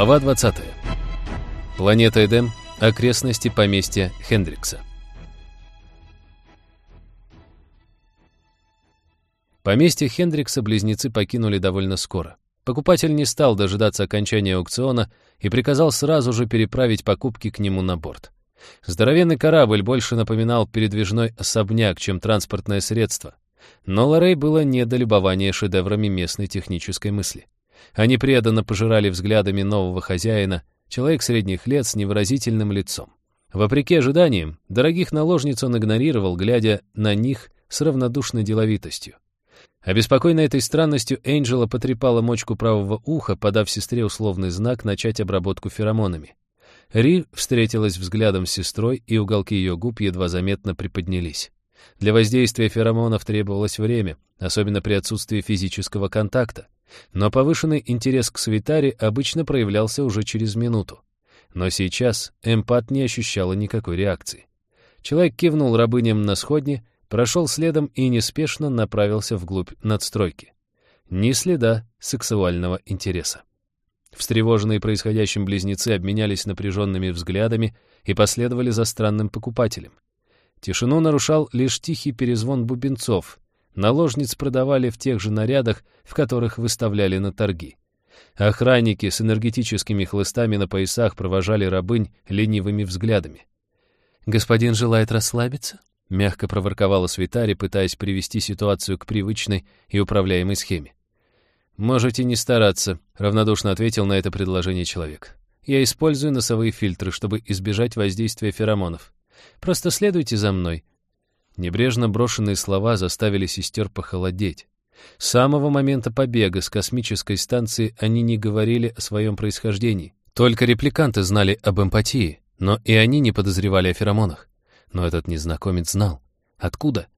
Глава 20. Планета Эдем. Окрестности поместья Хендрикса. Поместье Хендрикса близнецы покинули довольно скоро. Покупатель не стал дожидаться окончания аукциона и приказал сразу же переправить покупки к нему на борт. Здоровенный корабль больше напоминал передвижной особняк, чем транспортное средство. Но Лорей было не до любования шедеврами местной технической мысли. Они преданно пожирали взглядами нового хозяина, человек средних лет с невыразительным лицом. Вопреки ожиданиям, дорогих наложниц он игнорировал, глядя на них с равнодушной деловитостью. Обеспокоенная этой странностью, Энджела потрепала мочку правого уха, подав сестре условный знак начать обработку феромонами. Ри встретилась взглядом с сестрой, и уголки ее губ едва заметно приподнялись. Для воздействия феромонов требовалось время, особенно при отсутствии физического контакта. Но повышенный интерес к Свитаре обычно проявлялся уже через минуту. Но сейчас эмпат не ощущала никакой реакции. Человек кивнул рабыням на сходне, прошел следом и неспешно направился вглубь надстройки. Ни следа сексуального интереса. Встревоженные происходящим близнецы обменялись напряженными взглядами и последовали за странным покупателем. Тишину нарушал лишь тихий перезвон бубенцов, Наложниц продавали в тех же нарядах, в которых выставляли на торги. Охранники с энергетическими хлыстами на поясах провожали рабынь ленивыми взглядами. «Господин желает расслабиться?» — мягко проворковала Свитари, пытаясь привести ситуацию к привычной и управляемой схеме. «Можете не стараться», — равнодушно ответил на это предложение человек. «Я использую носовые фильтры, чтобы избежать воздействия феромонов. Просто следуйте за мной, Небрежно брошенные слова заставили сестер похолодеть. С самого момента побега с космической станции они не говорили о своем происхождении. Только репликанты знали об эмпатии, но и они не подозревали о феромонах. Но этот незнакомец знал. Откуда?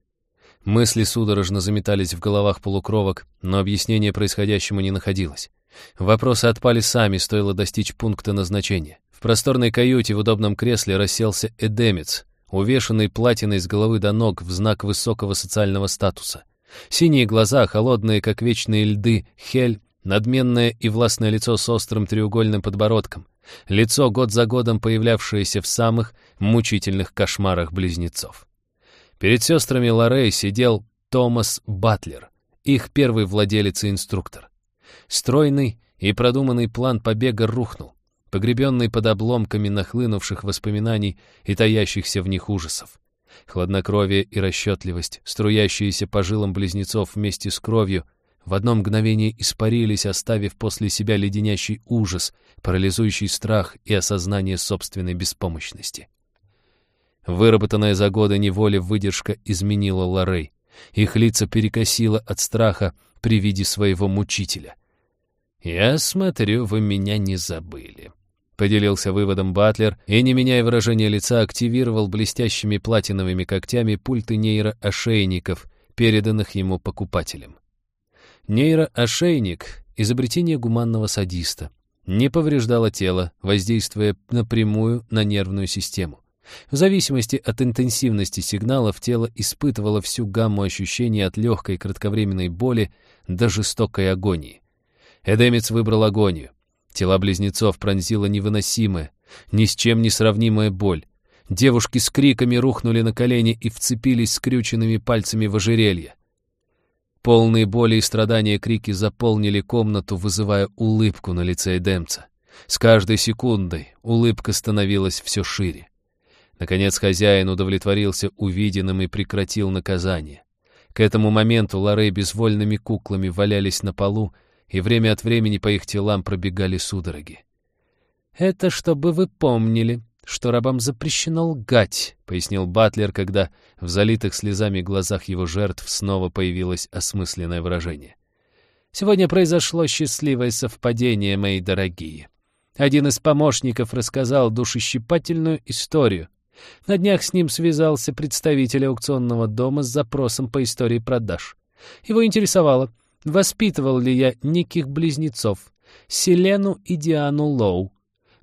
Мысли судорожно заметались в головах полукровок, но объяснение происходящему не находилось. Вопросы отпали сами, стоило достичь пункта назначения. В просторной каюте в удобном кресле расселся эдемец, увешанный платиной с головы до ног в знак высокого социального статуса. Синие глаза, холодные, как вечные льды, хель, надменное и властное лицо с острым треугольным подбородком, лицо год за годом появлявшееся в самых мучительных кошмарах близнецов. Перед сестрами Лорей сидел Томас Батлер, их первый владелец и инструктор. Стройный и продуманный план побега рухнул погребенный под обломками нахлынувших воспоминаний и таящихся в них ужасов. Хладнокровие и расчетливость, струящиеся по жилам близнецов вместе с кровью, в одно мгновение испарились, оставив после себя леденящий ужас, парализующий страх и осознание собственной беспомощности. Выработанная за годы неволя выдержка изменила Лорей. Их лица перекосило от страха при виде своего мучителя. «Я смотрю, вы меня не забыли», Поделился выводом Батлер и, не меняя выражения лица, активировал блестящими платиновыми когтями пульты нейроошейников, переданных ему покупателем. Нейроошейник — изобретение гуманного садиста. Не повреждало тело, воздействуя напрямую на нервную систему. В зависимости от интенсивности сигналов тело испытывало всю гамму ощущений от легкой кратковременной боли до жестокой агонии. Эдемец выбрал агонию. Тела близнецов пронзила невыносимая, ни с чем не сравнимая боль. Девушки с криками рухнули на колени и вцепились скрюченными пальцами в ожерелье. Полные боли и страдания крики заполнили комнату, вызывая улыбку на лице Эдемца. С каждой секундой улыбка становилась все шире. Наконец хозяин удовлетворился увиденным и прекратил наказание. К этому моменту Лорей безвольными куклами валялись на полу, и время от времени по их телам пробегали судороги. «Это чтобы вы помнили, что рабам запрещено лгать», — пояснил Батлер, когда в залитых слезами глазах его жертв снова появилось осмысленное выражение. «Сегодня произошло счастливое совпадение, мои дорогие. Один из помощников рассказал душещипательную историю. На днях с ним связался представитель аукционного дома с запросом по истории продаж. Его интересовало — Воспитывал ли я неких близнецов, Селену и Диану Лоу?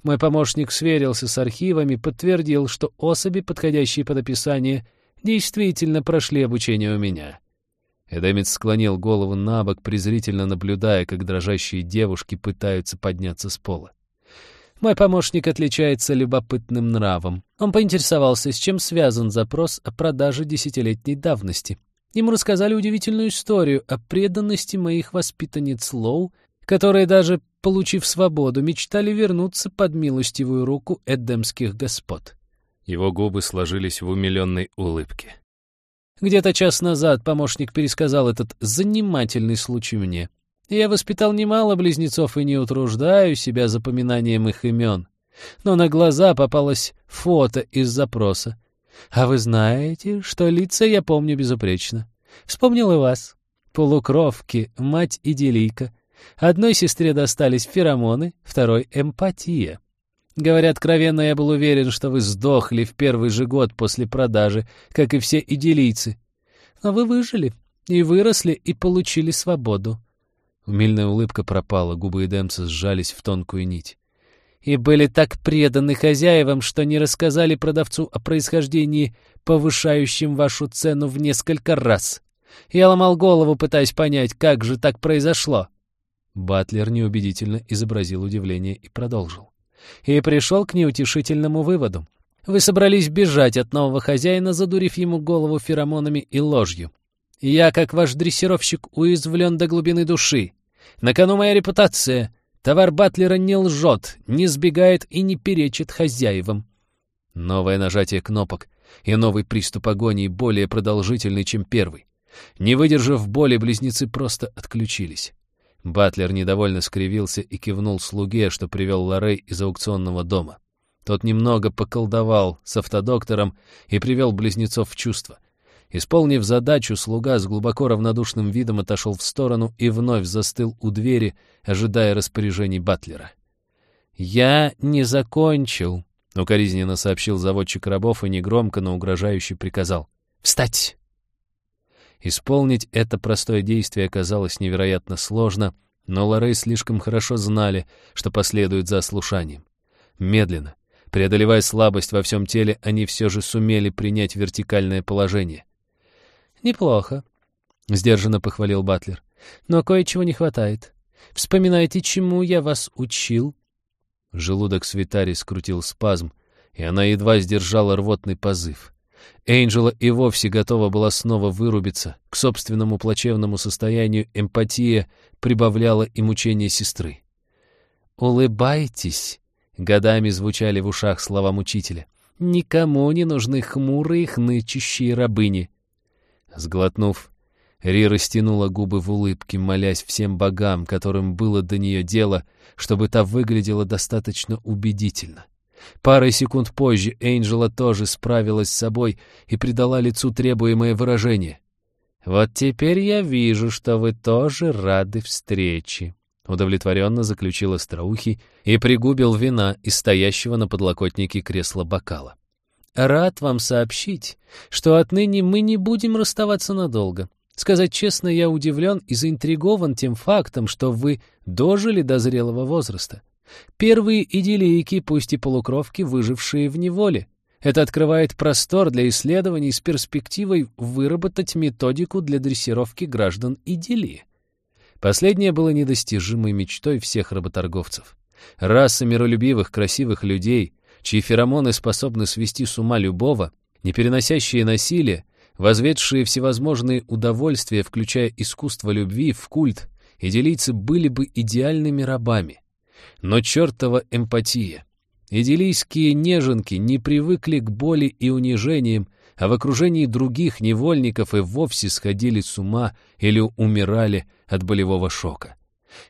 Мой помощник сверился с архивами, подтвердил, что особи, подходящие под описание, действительно прошли обучение у меня. Эдемец склонил голову на бок, презрительно наблюдая, как дрожащие девушки пытаются подняться с пола. Мой помощник отличается любопытным нравом. Он поинтересовался, с чем связан запрос о продаже десятилетней давности. Ему рассказали удивительную историю о преданности моих воспитанниц Лоу, которые даже, получив свободу, мечтали вернуться под милостивую руку эдемских господ. Его губы сложились в умиленной улыбке. Где-то час назад помощник пересказал этот занимательный случай мне. Я воспитал немало близнецов и не утруждаю себя запоминанием их имен. Но на глаза попалось фото из запроса. А вы знаете, что лица я помню безупречно. Вспомнил и вас. Полукровки, мать и делийка. Одной сестре достались феромоны, второй — эмпатия. Говоря откровенно, я был уверен, что вы сдохли в первый же год после продажи, как и все идиллийцы. Но вы выжили, и выросли, и получили свободу. Умильная улыбка пропала, губы Эдемца сжались в тонкую нить. И были так преданы хозяевам, что не рассказали продавцу о происхождении, повышающем вашу цену в несколько раз. Я ломал голову, пытаясь понять, как же так произошло. Батлер неубедительно изобразил удивление и продолжил и пришел к неутешительному выводу. Вы собрались бежать от нового хозяина, задурив ему голову феромонами и ложью. Я, как ваш дрессировщик, уязвлен до глубины души. На кону моя репутация. Товар Батлера не лжет, не сбегает и не перечит хозяевам. Новое нажатие кнопок и новый приступ агонии более продолжительный, чем первый. Не выдержав боли, близнецы просто отключились. Батлер недовольно скривился и кивнул слуге, что привел Лорей из аукционного дома. Тот немного поколдовал с автодоктором и привел близнецов в чувство. Исполнив задачу, слуга с глубоко равнодушным видом отошел в сторону и вновь застыл у двери, ожидая распоряжений Батлера. «Я не закончил», — укоризненно сообщил заводчик рабов и негромко, но угрожающе приказал. «Встать!» Исполнить это простое действие оказалось невероятно сложно, но Лорей слишком хорошо знали, что последует за ослушанием. Медленно, преодолевая слабость во всем теле, они все же сумели принять вертикальное положение. «Неплохо», — сдержанно похвалил Батлер. «Но кое-чего не хватает. Вспоминайте, чему я вас учил?» Желудок Свитари скрутил спазм, и она едва сдержала рвотный позыв. Энджела и вовсе готова была снова вырубиться. К собственному плачевному состоянию эмпатия прибавляла и мучения сестры. «Улыбайтесь!» — годами звучали в ушах слова мучителя. «Никому не нужны хмурые, хнычущие рабыни». Сглотнув, Ри растянула губы в улыбке, молясь всем богам, которым было до нее дело, чтобы та выглядела достаточно убедительно. Парой секунд позже Энджела тоже справилась с собой и придала лицу требуемое выражение. «Вот теперь я вижу, что вы тоже рады встрече», — удовлетворенно заключил Остроухий и пригубил вина из стоящего на подлокотнике кресла бокала. «Рад вам сообщить, что отныне мы не будем расставаться надолго. Сказать честно, я удивлен и заинтригован тем фактом, что вы дожили до зрелого возраста. Первые идиллийки, пусть и полукровки, выжившие в неволе. Это открывает простор для исследований с перспективой выработать методику для дрессировки граждан идиллии. Последнее было недостижимой мечтой всех работорговцев. Раса миролюбивых, красивых людей, чьи феромоны способны свести с ума любого, не переносящие насилие, возведшие всевозможные удовольствия, включая искусство любви, в культ, идиллийцы были бы идеальными рабами. Но чертова эмпатия. Идиллийские неженки не привыкли к боли и унижениям, а в окружении других невольников и вовсе сходили с ума или умирали от болевого шока.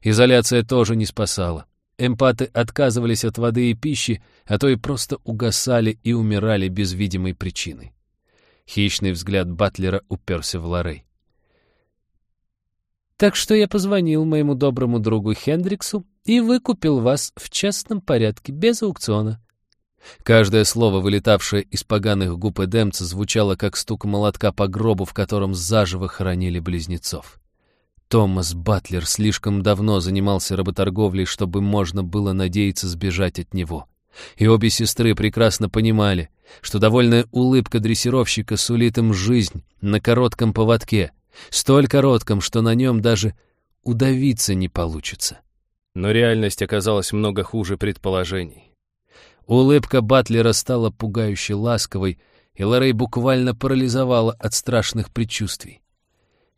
Изоляция тоже не спасала. Эмпаты отказывались от воды и пищи, а то и просто угасали и умирали без видимой причины. Хищный взгляд Батлера уперся в Лорей. Так что я позвонил моему доброму другу Хендриксу и выкупил вас в частном порядке, без аукциона». Каждое слово, вылетавшее из поганых губ Эдемца, звучало как стук молотка по гробу, в котором заживо хоронили близнецов. Томас Батлер слишком давно занимался работорговлей, чтобы можно было надеяться сбежать от него. И обе сестры прекрасно понимали, что довольная улыбка дрессировщика сулит им жизнь на коротком поводке — столь коротком, что на нем даже удавиться не получится. Но реальность оказалась много хуже предположений. Улыбка Батлера стала пугающе ласковой, и Лоррей буквально парализовала от страшных предчувствий.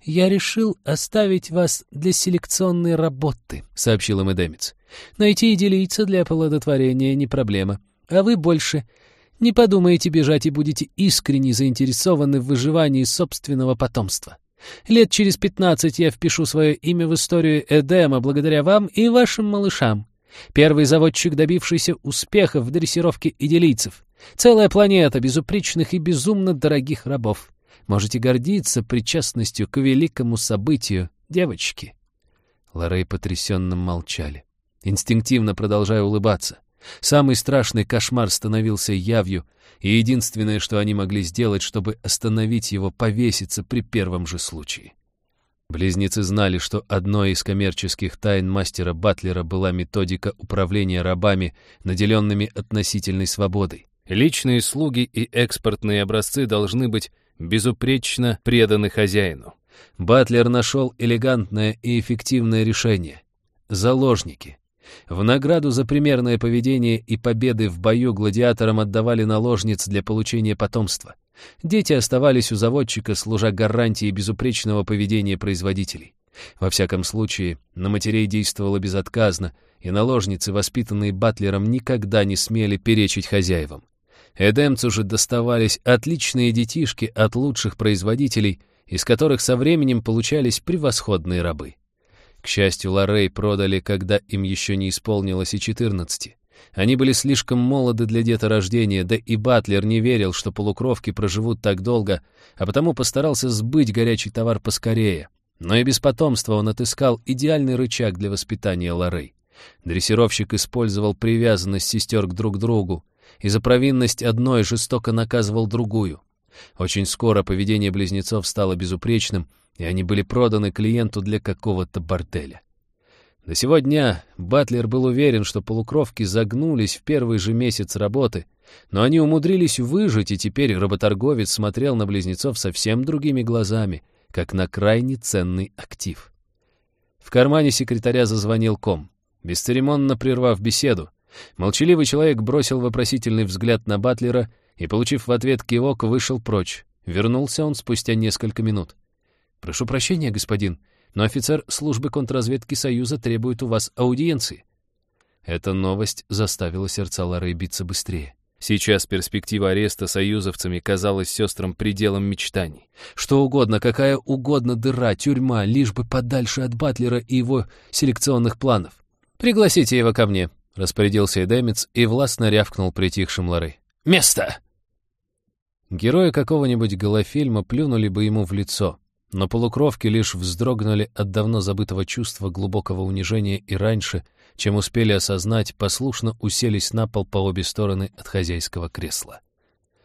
«Я решил оставить вас для селекционной работы», — сообщил им Эдемец. «Найти и делиться для оплодотворения не проблема. А вы больше не подумаете бежать и будете искренне заинтересованы в выживании собственного потомства. Лет через пятнадцать я впишу свое имя в историю Эдема благодаря вам и вашим малышам. Первый заводчик, добившийся успеха в дрессировке идилийцев. Целая планета безупречных и безумно дорогих рабов. Можете гордиться причастностью к великому событию, девочки». Лоррей потрясенно молчали, инстинктивно продолжая улыбаться. Самый страшный кошмар становился явью, и единственное, что они могли сделать, чтобы остановить его, повеситься при первом же случае. Близнецы знали, что одной из коммерческих тайн мастера Батлера была методика управления рабами, наделенными относительной свободой. Личные слуги и экспортные образцы должны быть безупречно преданы хозяину. Батлер нашел элегантное и эффективное решение. Заложники. В награду за примерное поведение и победы в бою гладиаторам отдавали наложниц для получения потомства. Дети оставались у заводчика, служа гарантией безупречного поведения производителей. Во всяком случае, на матерей действовало безотказно, и наложницы, воспитанные Батлером, никогда не смели перечить хозяевам. Эдемцу же доставались отличные детишки от лучших производителей, из которых со временем получались превосходные рабы. К счастью, Лоррей продали, когда им еще не исполнилось и четырнадцати. Они были слишком молоды для деторождения, да и Батлер не верил, что полукровки проживут так долго, а потому постарался сбыть горячий товар поскорее. Но и без потомства он отыскал идеальный рычаг для воспитания Лоррей. Дрессировщик использовал привязанность сестер к друг другу, и за провинность одной жестоко наказывал другую. Очень скоро поведение близнецов стало безупречным, и они были проданы клиенту для какого-то борделя. До сего дня Батлер был уверен, что полукровки загнулись в первый же месяц работы, но они умудрились выжить, и теперь работорговец смотрел на близнецов совсем другими глазами, как на крайне ценный актив. В кармане секретаря зазвонил ком. Бесцеремонно прервав беседу, молчаливый человек бросил вопросительный взгляд на Батлера и, получив в ответ кивок, вышел прочь. Вернулся он спустя несколько минут. «Прошу прощения, господин, но офицер службы контрразведки Союза требует у вас аудиенции». Эта новость заставила сердца Лары биться быстрее. Сейчас перспектива ареста союзовцами казалась сестрам пределом мечтаний. Что угодно, какая угодно дыра, тюрьма, лишь бы подальше от Батлера и его селекционных планов. «Пригласите его ко мне», — распорядился Эдемец и властно рявкнул притихшим Лары. «Место!» Герои какого-нибудь голофильма плюнули бы ему в лицо. Но полукровки лишь вздрогнули от давно забытого чувства глубокого унижения и раньше, чем успели осознать, послушно уселись на пол по обе стороны от хозяйского кресла.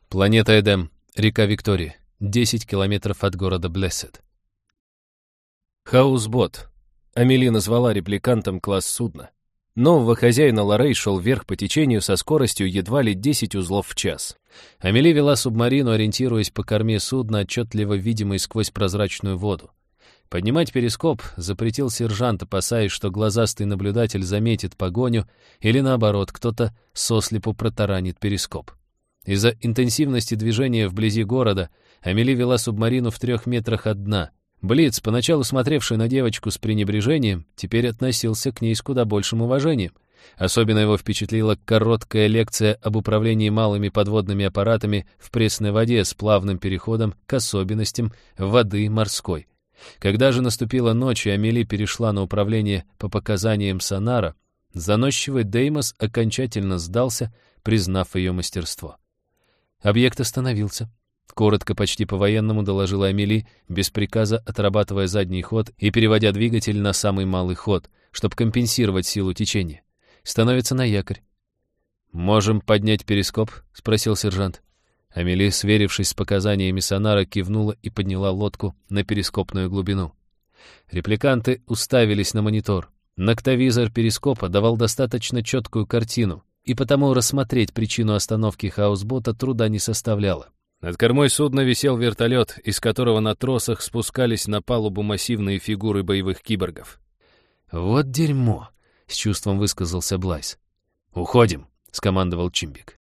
Планета Эдем, река Виктория, 10 километров от города Блессет. Хаусбот. Амели назвала репликантом класс судна. Нового хозяина Лорей шел вверх по течению со скоростью едва ли 10 узлов в час. Амели вела субмарину, ориентируясь по корме судна, отчетливо видимой сквозь прозрачную воду. Поднимать перископ запретил сержант, опасаясь, что глазастый наблюдатель заметит погоню или, наоборот, кто-то сослепу протаранит перископ. Из-за интенсивности движения вблизи города Амели вела субмарину в трех метрах от дна — Блиц, поначалу смотревший на девочку с пренебрежением, теперь относился к ней с куда большим уважением. Особенно его впечатлила короткая лекция об управлении малыми подводными аппаратами в пресной воде с плавным переходом к особенностям воды морской. Когда же наступила ночь, и Амели перешла на управление по показаниям сонара, заносчивый Деймос окончательно сдался, признав ее мастерство. Объект остановился. Коротко, почти по-военному доложила Амели, без приказа отрабатывая задний ход и переводя двигатель на самый малый ход, чтобы компенсировать силу течения. Становится на якорь. «Можем поднять перископ?» — спросил сержант. Амели, сверившись с показаниями сонара, кивнула и подняла лодку на перископную глубину. Репликанты уставились на монитор. Ноктовизор перископа давал достаточно четкую картину, и потому рассмотреть причину остановки хаусбота труда не составляло. Над кормой судна висел вертолет, из которого на тросах спускались на палубу массивные фигуры боевых киборгов. «Вот дерьмо! — с чувством высказался Блайс. «Уходим», — скомандовал Чимбик.